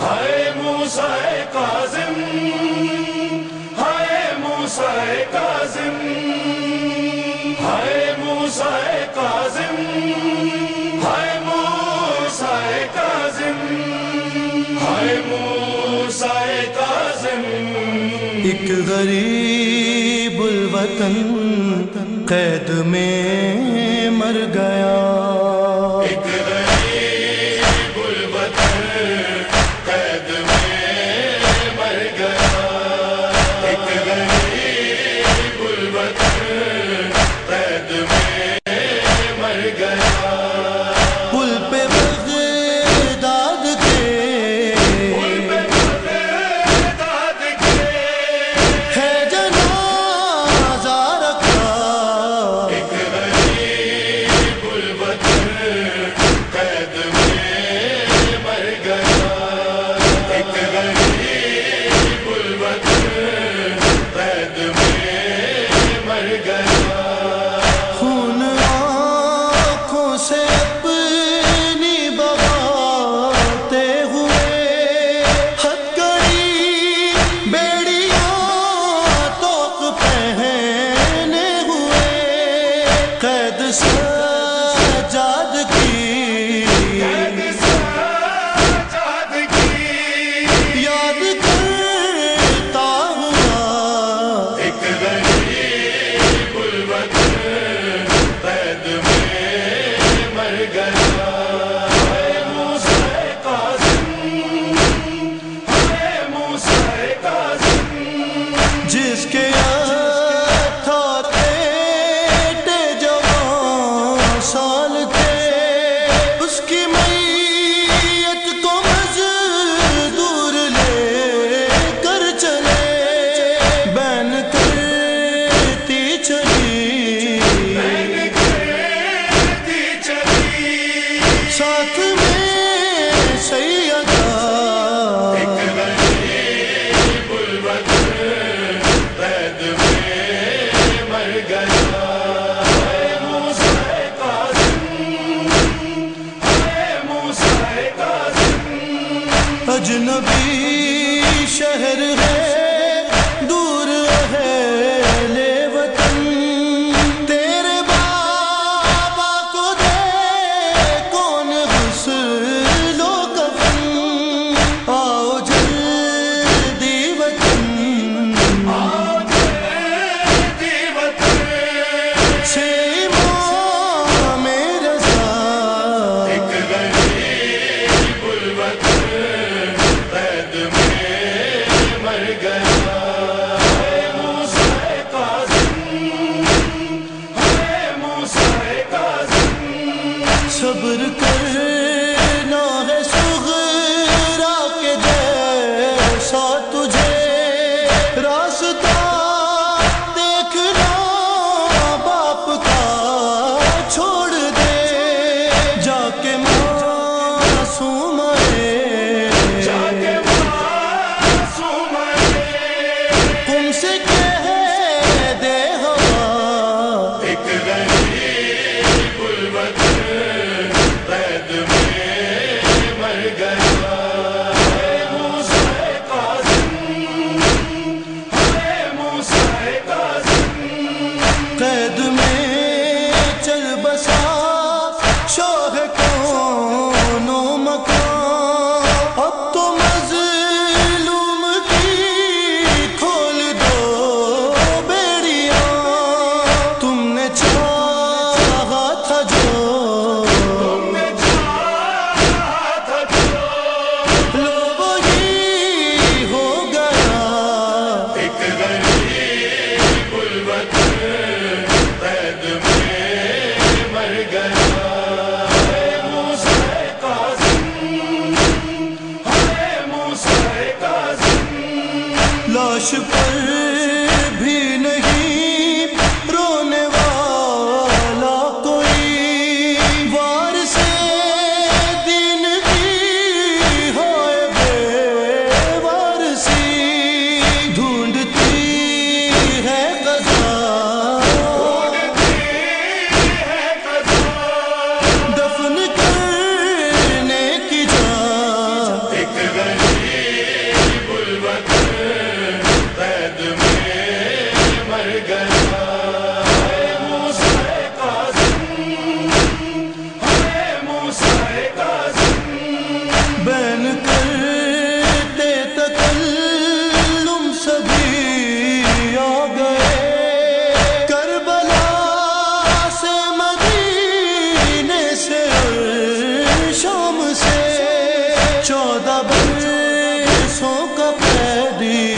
ہائے موسائے کاظم، ہائے موسائے کاظم، ہائے موسائے کاظم، ہائے موسائے کاظم، ہائے موسائے کاظم۔ ایک غریب الوطن قید میں مر گیا۔ جس کے سال تھے، اس کی میت کو لے کر چلے۔ بین کرتی چلی چلی۔ ساتھ نبی شہر ہے۔ صبر لاش پر چودہ برسوں کا قیدی